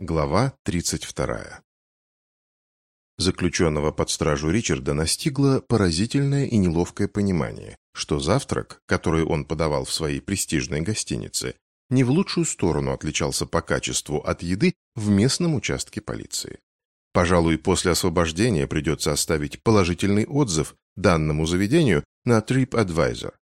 Глава 32. Заключенного под стражу Ричарда настигло поразительное и неловкое понимание, что завтрак, который он подавал в своей престижной гостинице, не в лучшую сторону отличался по качеству от еды в местном участке полиции. Пожалуй, после освобождения придется оставить положительный отзыв данному заведению на TripAdvisor.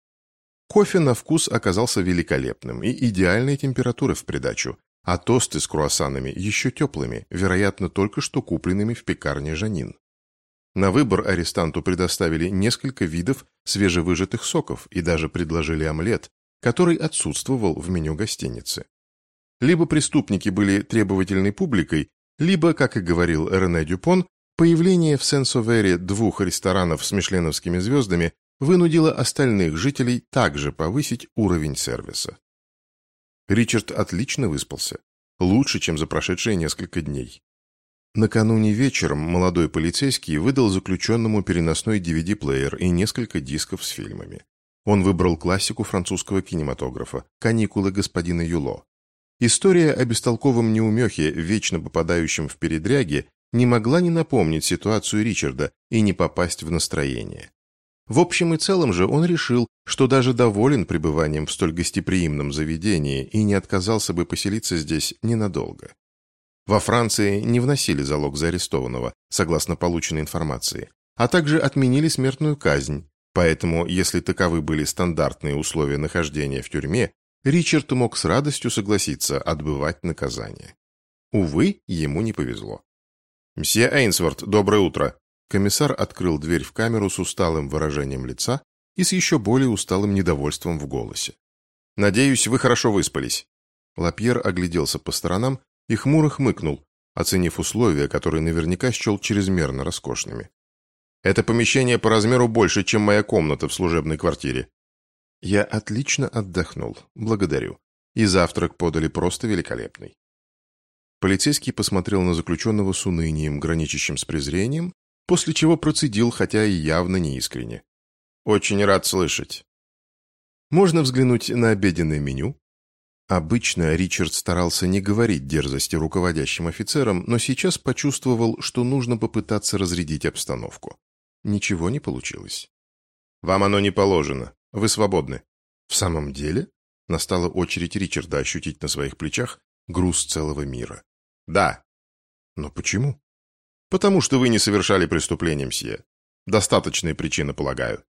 Кофе на вкус оказался великолепным и идеальной температуры в придачу, а тосты с круассанами еще теплыми, вероятно, только что купленными в пекарне Жанин. На выбор арестанту предоставили несколько видов свежевыжатых соков и даже предложили омлет, который отсутствовал в меню гостиницы. Либо преступники были требовательной публикой, либо, как и говорил Рене Дюпон, появление в Сен-Совере двух ресторанов с мишленовскими звездами вынудило остальных жителей также повысить уровень сервиса. Ричард отлично выспался. Лучше, чем за прошедшие несколько дней. Накануне вечером молодой полицейский выдал заключенному переносной DVD-плеер и несколько дисков с фильмами. Он выбрал классику французского кинематографа «Каникулы господина Юло». История о бестолковом неумехе, вечно попадающем в передряги, не могла не напомнить ситуацию Ричарда и не попасть в настроение. В общем и целом же он решил, что даже доволен пребыванием в столь гостеприимном заведении и не отказался бы поселиться здесь ненадолго. Во Франции не вносили залог за арестованного, согласно полученной информации, а также отменили смертную казнь, поэтому, если таковы были стандартные условия нахождения в тюрьме, Ричард мог с радостью согласиться отбывать наказание. Увы, ему не повезло. «Мсье Эйнсворт, доброе утро!» Комиссар открыл дверь в камеру с усталым выражением лица и с еще более усталым недовольством в голосе. «Надеюсь, вы хорошо выспались». Лапьер огляделся по сторонам и хмуро хмыкнул, оценив условия, которые наверняка счел чрезмерно роскошными. «Это помещение по размеру больше, чем моя комната в служебной квартире». «Я отлично отдохнул. Благодарю. И завтрак подали просто великолепный». Полицейский посмотрел на заключенного с унынием, граничащим с презрением, после чего процедил, хотя и явно неискренне. «Очень рад слышать». «Можно взглянуть на обеденное меню?» Обычно Ричард старался не говорить дерзости руководящим офицерам, но сейчас почувствовал, что нужно попытаться разрядить обстановку. Ничего не получилось. «Вам оно не положено. Вы свободны». «В самом деле?» Настала очередь Ричарда ощутить на своих плечах груз целого мира. «Да». «Но почему?» «Потому что вы не совершали преступления, мсье. Достаточная причина, полагаю».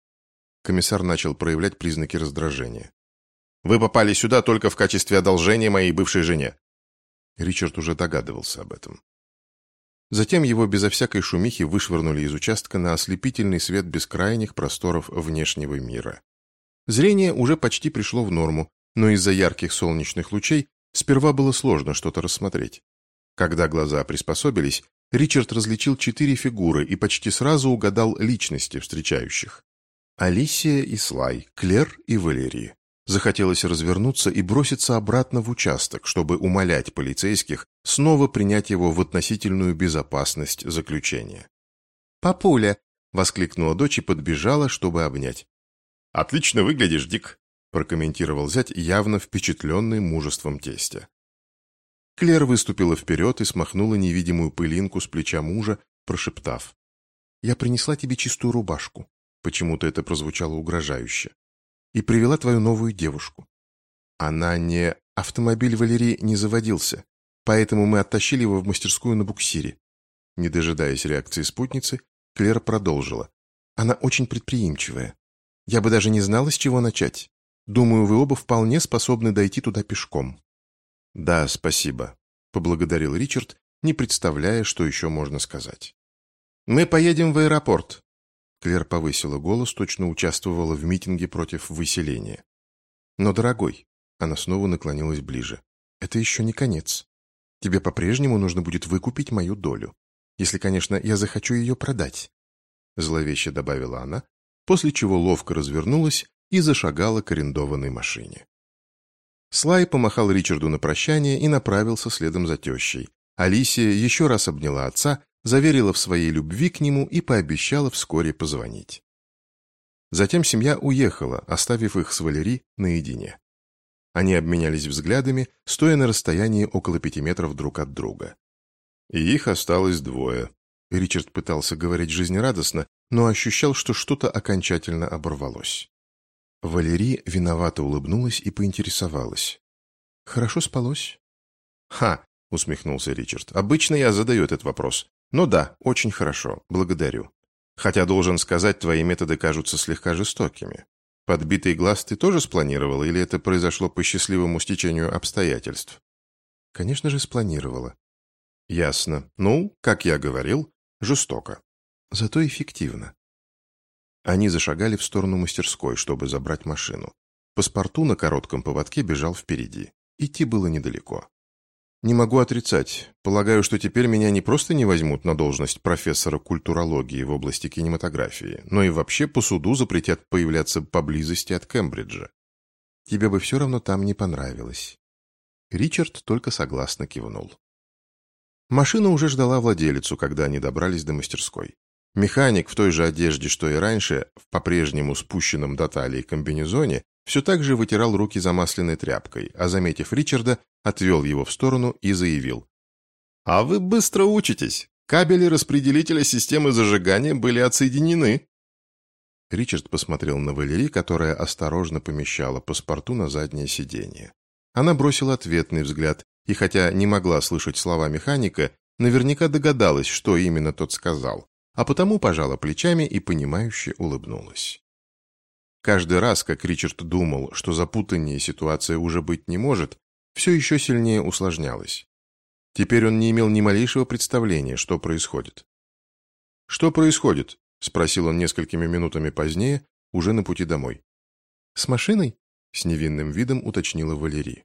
Комиссар начал проявлять признаки раздражения. «Вы попали сюда только в качестве одолжения моей бывшей жене». Ричард уже догадывался об этом. Затем его безо всякой шумихи вышвырнули из участка на ослепительный свет бескрайних просторов внешнего мира. Зрение уже почти пришло в норму, но из-за ярких солнечных лучей сперва было сложно что-то рассмотреть. Когда глаза приспособились, Ричард различил четыре фигуры и почти сразу угадал личности встречающих. Алисия и Слай, Клер и Валерий. Захотелось развернуться и броситься обратно в участок, чтобы умолять полицейских снова принять его в относительную безопасность заключения. «Папуля!» — воскликнула дочь и подбежала, чтобы обнять. «Отлично выглядишь, Дик!» — прокомментировал зять, явно впечатленный мужеством тестя. Клер выступила вперед и смахнула невидимую пылинку с плеча мужа, прошептав. «Я принесла тебе чистую рубашку». Почему-то это прозвучало угрожающе. «И привела твою новую девушку». Она не... Автомобиль Валерии не заводился, поэтому мы оттащили его в мастерскую на буксире. Не дожидаясь реакции спутницы, Клер продолжила. Она очень предприимчивая. Я бы даже не знала, с чего начать. Думаю, вы оба вполне способны дойти туда пешком. «Да, спасибо», — поблагодарил Ричард, не представляя, что еще можно сказать. «Мы поедем в аэропорт». Клер повысила голос, точно участвовала в митинге против выселения. «Но, дорогой», — она снова наклонилась ближе, — «это еще не конец. Тебе по-прежнему нужно будет выкупить мою долю. Если, конечно, я захочу ее продать». Зловеще добавила она, после чего ловко развернулась и зашагала к арендованной машине. Слай помахал Ричарду на прощание и направился следом за тещей. Алисия еще раз обняла отца, заверила в своей любви к нему и пообещала вскоре позвонить. Затем семья уехала, оставив их с Валери наедине. Они обменялись взглядами, стоя на расстоянии около пяти метров друг от друга. И их осталось двое. Ричард пытался говорить жизнерадостно, но ощущал, что что-то окончательно оборвалось. Валерий виновато улыбнулась и поинтересовалась. «Хорошо спалось?» «Ха!» — усмехнулся Ричард. «Обычно я задаю этот вопрос. Но да, очень хорошо. Благодарю. Хотя, должен сказать, твои методы кажутся слегка жестокими. Подбитый глаз ты тоже спланировала, или это произошло по счастливому стечению обстоятельств? Конечно же, спланировала. Ясно. Ну, как я говорил, жестоко. Зато эффективно. Они зашагали в сторону мастерской, чтобы забрать машину. Паспорту на коротком поводке бежал впереди. Идти было недалеко. Не могу отрицать. Полагаю, что теперь меня не просто не возьмут на должность профессора культурологии в области кинематографии, но и вообще по суду запретят появляться поблизости от Кембриджа. Тебе бы все равно там не понравилось. Ричард только согласно кивнул. Машина уже ждала владелицу, когда они добрались до мастерской. Механик в той же одежде, что и раньше, в по-прежнему спущенном до талии комбинезоне, все так же вытирал руки замасленной тряпкой, а, заметив Ричарда, отвел его в сторону и заявил. «А вы быстро учитесь. Кабели распределителя системы зажигания были отсоединены». Ричард посмотрел на Валерий, которая осторожно помещала паспорту на заднее сиденье. Она бросила ответный взгляд, и хотя не могла слышать слова механика, наверняка догадалась, что именно тот сказал, а потому пожала плечами и понимающе улыбнулась. Каждый раз, как Ричард думал, что запутаннее ситуация уже быть не может, все еще сильнее усложнялось. Теперь он не имел ни малейшего представления, что происходит. «Что происходит?» – спросил он несколькими минутами позднее, уже на пути домой. «С машиной?» – с невинным видом уточнила Валерий.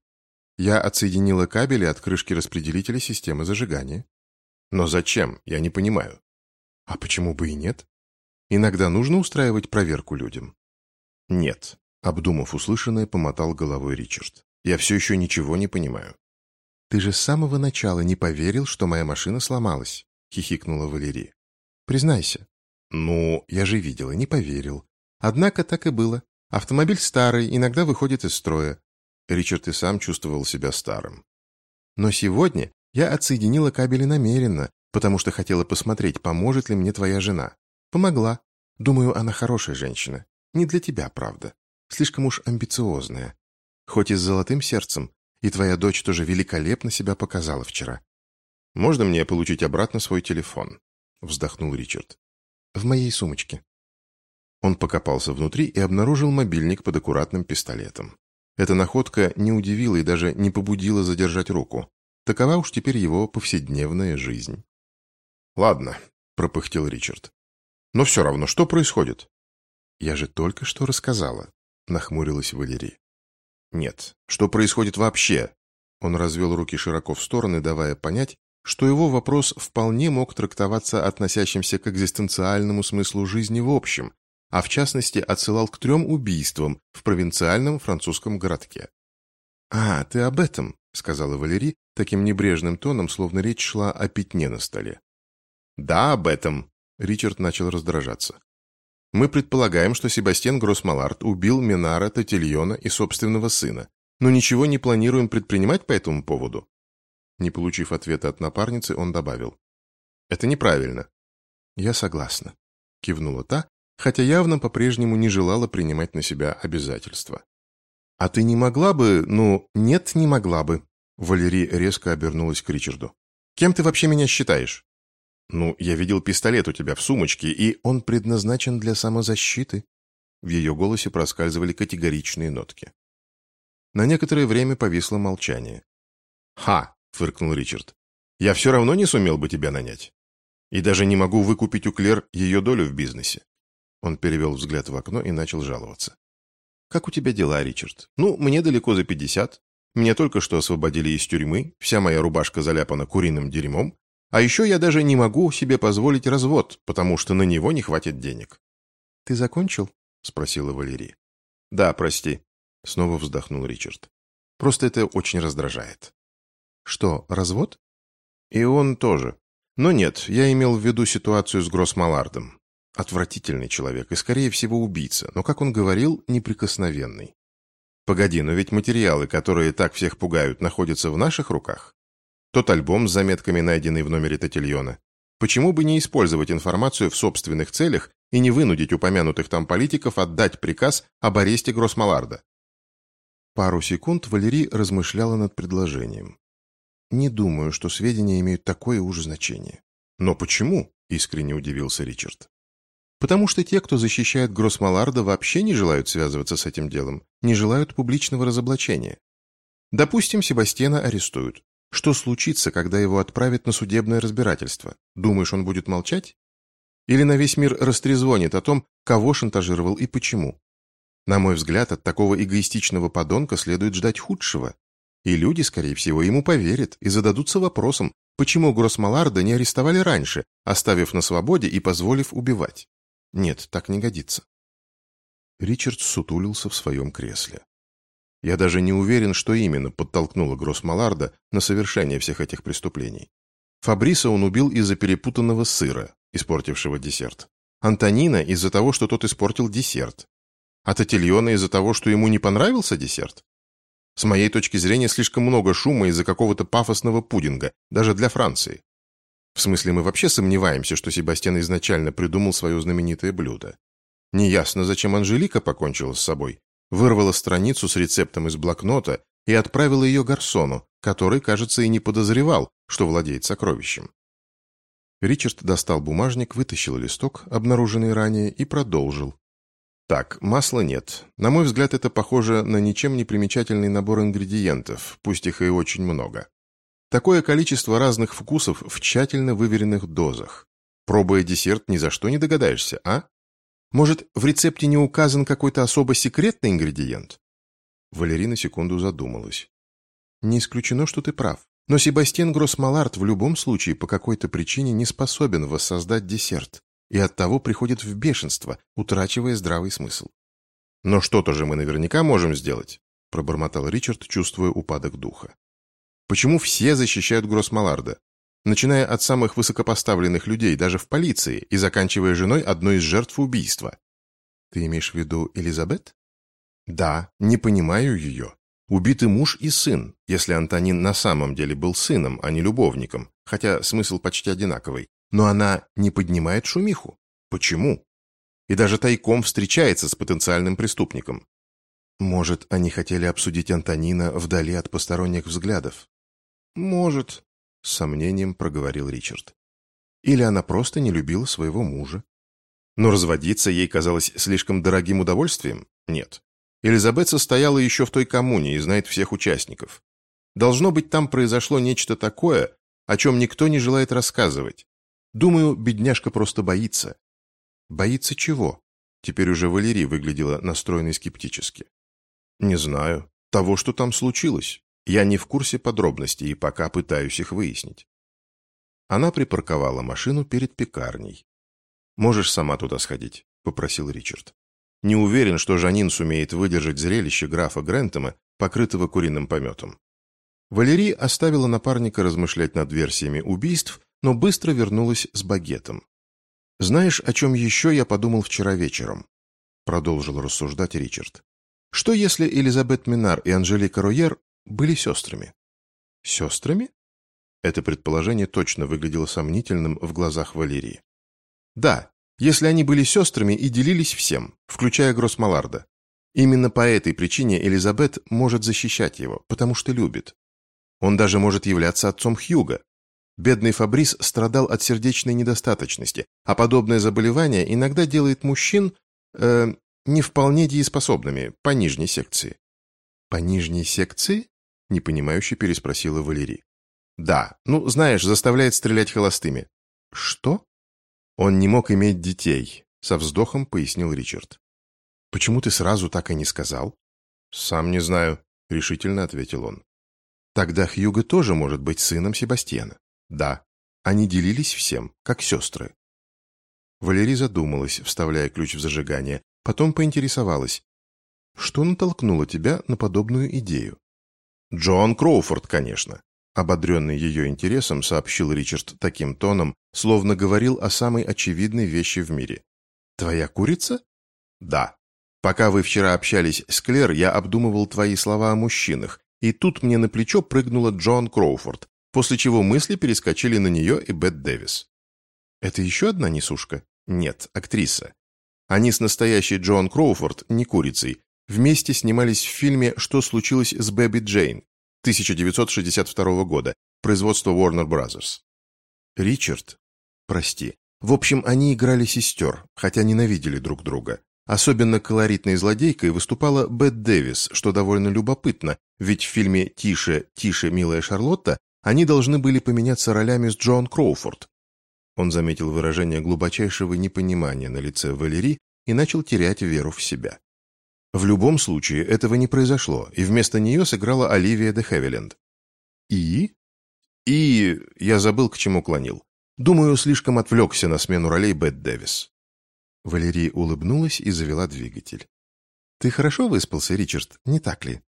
«Я отсоединила кабели от крышки распределителя системы зажигания». «Но зачем? Я не понимаю». «А почему бы и нет? Иногда нужно устраивать проверку людям». «Нет», — обдумав услышанное, помотал головой Ричард. «Я все еще ничего не понимаю». «Ты же с самого начала не поверил, что моя машина сломалась», — хихикнула Валерия. «Признайся». «Ну, я же видела, не поверил. Однако так и было. Автомобиль старый, иногда выходит из строя». Ричард и сам чувствовал себя старым. «Но сегодня я отсоединила кабели намеренно, потому что хотела посмотреть, поможет ли мне твоя жена. Помогла. Думаю, она хорошая женщина. Не для тебя, правда. Слишком уж амбициозная. Хоть и с золотым сердцем, и твоя дочь тоже великолепно себя показала вчера. «Можно мне получить обратно свой телефон?» — вздохнул Ричард. «В моей сумочке». Он покопался внутри и обнаружил мобильник под аккуратным пистолетом. Эта находка не удивила и даже не побудила задержать руку. Такова уж теперь его повседневная жизнь. «Ладно», — пропыхтел Ричард. «Но все равно, что происходит?» «Я же только что рассказала», — нахмурилась Валерий. «Нет, что происходит вообще?» Он развел руки широко в стороны, давая понять, что его вопрос вполне мог трактоваться относящимся к экзистенциальному смыслу жизни в общем, а в частности отсылал к трем убийствам в провинциальном французском городке. «А, ты об этом», — сказала Валерий таким небрежным тоном, словно речь шла о пятне на столе. «Да, об этом», — Ричард начал раздражаться. Мы предполагаем, что Себастьян Гроссмаларт убил Минара, Татильона и собственного сына, но ничего не планируем предпринимать по этому поводу. Не получив ответа от напарницы, он добавил. Это неправильно. Я согласна. Кивнула та, хотя явно по-прежнему не желала принимать на себя обязательства. «А ты не могла бы, ну, нет, не могла бы». Валерий резко обернулась к Ричарду. «Кем ты вообще меня считаешь?» «Ну, я видел пистолет у тебя в сумочке, и он предназначен для самозащиты». В ее голосе проскальзывали категоричные нотки. На некоторое время повисло молчание. «Ха!» — фыркнул Ричард. «Я все равно не сумел бы тебя нанять. И даже не могу выкупить у Клер ее долю в бизнесе». Он перевел взгляд в окно и начал жаловаться. «Как у тебя дела, Ричард? Ну, мне далеко за пятьдесят. Меня только что освободили из тюрьмы, вся моя рубашка заляпана куриным дерьмом, а еще я даже не могу себе позволить развод, потому что на него не хватит денег. «Ты закончил?» — спросила Валерия. «Да, прости», — снова вздохнул Ричард. «Просто это очень раздражает». «Что, развод?» «И он тоже. Но нет, я имел в виду ситуацию с Гроссмалардом. Отвратительный человек и, скорее всего, убийца, но, как он говорил, неприкосновенный. Погоди, но ведь материалы, которые так всех пугают, находятся в наших руках. Тот альбом с заметками, найденный в номере Татильона. Почему бы не использовать информацию в собственных целях и не вынудить упомянутых там политиков отдать приказ об аресте Гроссмаларда? Пару секунд Валерий размышляла над предложением. «Не думаю, что сведения имеют такое уже значение». «Но почему?» – искренне удивился Ричард. «Потому что те, кто защищает Гроссмаларда, вообще не желают связываться с этим делом, не желают публичного разоблачения. Допустим, Себастьяна арестуют. Что случится, когда его отправят на судебное разбирательство? Думаешь, он будет молчать? Или на весь мир растрезвонит о том, кого шантажировал и почему? На мой взгляд, от такого эгоистичного подонка следует ждать худшего. И люди, скорее всего, ему поверят и зададутся вопросом, почему Гроссмаларда не арестовали раньше, оставив на свободе и позволив убивать. Нет, так не годится. Ричард сутулился в своем кресле. Я даже не уверен, что именно подтолкнуло Гроссмаларда на совершение всех этих преступлений. Фабриса он убил из-за перепутанного сыра, испортившего десерт. Антонина из-за того, что тот испортил десерт. А Татильона из-за того, что ему не понравился десерт? С моей точки зрения, слишком много шума из-за какого-то пафосного пудинга, даже для Франции. В смысле, мы вообще сомневаемся, что Себастьян изначально придумал свое знаменитое блюдо. Неясно, зачем Анжелика покончила с собой. Вырвала страницу с рецептом из блокнота и отправила ее Гарсону, который, кажется, и не подозревал, что владеет сокровищем. Ричард достал бумажник, вытащил листок, обнаруженный ранее, и продолжил. Так, масла нет. На мой взгляд, это похоже на ничем не примечательный набор ингредиентов, пусть их и очень много. Такое количество разных вкусов в тщательно выверенных дозах. Пробуя десерт, ни за что не догадаешься, а? Может, в рецепте не указан какой-то особо секретный ингредиент? Валерина секунду задумалась. Не исключено, что ты прав. Но Себастьян Гроссмаларт в любом случае по какой-то причине не способен воссоздать десерт, и оттого приходит в бешенство, утрачивая здравый смысл. «Но что-то же мы наверняка можем сделать», – пробормотал Ричард, чувствуя упадок духа. «Почему все защищают Гроссмаларда? Начиная от самых высокопоставленных людей, даже в полиции, и заканчивая женой одной из жертв убийства. Ты имеешь в виду Элизабет? Да, не понимаю ее. Убиты муж и сын, если Антонин на самом деле был сыном, а не любовником, хотя смысл почти одинаковый. Но она не поднимает шумиху. Почему? И даже тайком встречается с потенциальным преступником. Может, они хотели обсудить Антонина вдали от посторонних взглядов? Может, — с сомнением проговорил Ричард. Или она просто не любила своего мужа. Но разводиться ей казалось слишком дорогим удовольствием? Нет. Элизабет состояла еще в той коммуне и знает всех участников. Должно быть, там произошло нечто такое, о чем никто не желает рассказывать. Думаю, бедняжка просто боится. Боится чего? Теперь уже Валерий выглядела настроенной скептически. Не знаю. Того, что там случилось. Я не в курсе подробностей и пока пытаюсь их выяснить. Она припарковала машину перед пекарней. «Можешь сама туда сходить», — попросил Ричард. Не уверен, что Жанин сумеет выдержать зрелище графа Грентома, покрытого куриным пометом. Валерий оставила напарника размышлять над версиями убийств, но быстро вернулась с багетом. «Знаешь, о чем еще я подумал вчера вечером?» Продолжил рассуждать Ричард. «Что если Элизабет Минар и Анжелика Ройер были сестрами. Сестрами? Это предположение точно выглядело сомнительным в глазах Валерии. Да, если они были сестрами и делились всем, включая Гроссмаларда. Именно по этой причине Элизабет может защищать его, потому что любит. Он даже может являться отцом Хьюга. Бедный Фабрис страдал от сердечной недостаточности, а подобное заболевание иногда делает мужчин э, не вполне дееспособными по нижней секции. По нижней секции? Непонимающе переспросила Валерий. Да, ну, знаешь, заставляет стрелять холостыми. Что? Он не мог иметь детей, со вздохом пояснил Ричард. Почему ты сразу так и не сказал? Сам не знаю, решительно ответил он. Тогда Хьюго тоже может быть сыном Себастьяна. Да, они делились всем, как сестры. Валерий задумалась, вставляя ключ в зажигание, потом поинтересовалась. Что натолкнуло тебя на подобную идею? Джоан Кроуфорд, конечно. Ободренный ее интересом, сообщил Ричард таким тоном, словно говорил о самой очевидной вещи в мире. «Твоя курица?» «Да». Пока вы вчера общались с Клэр, я обдумывал твои слова о мужчинах, и тут мне на плечо прыгнула Джон Кроуфорд, после чего мысли перескочили на нее и Бет Дэвис. Это еще одна несушка? Нет, актриса. Они с настоящей Джон Кроуфорд, не курицей, вместе снимались в фильме «Что случилось с Бэби Джейн» 1962 года, производство Warner Brothers. Ричард? Прости. В общем, они играли сестер, хотя ненавидели друг друга. Особенно колоритной злодейкой выступала Бет Дэвис, что довольно любопытно, ведь в фильме «Тише, тише, милая Шарлотта» они должны были поменяться ролями с Джон Кроуфорд. Он заметил выражение глубочайшего непонимания на лице Валери и начал терять веру в себя. В любом случае, этого не произошло, и вместо нее сыграла Оливия де Хевиленд. И? И я забыл, к чему клонил. Думаю, слишком отвлекся на смену ролей Бет Дэвис. Валерия улыбнулась и завела двигатель. «Ты хорошо выспался, Ричард, не так ли?»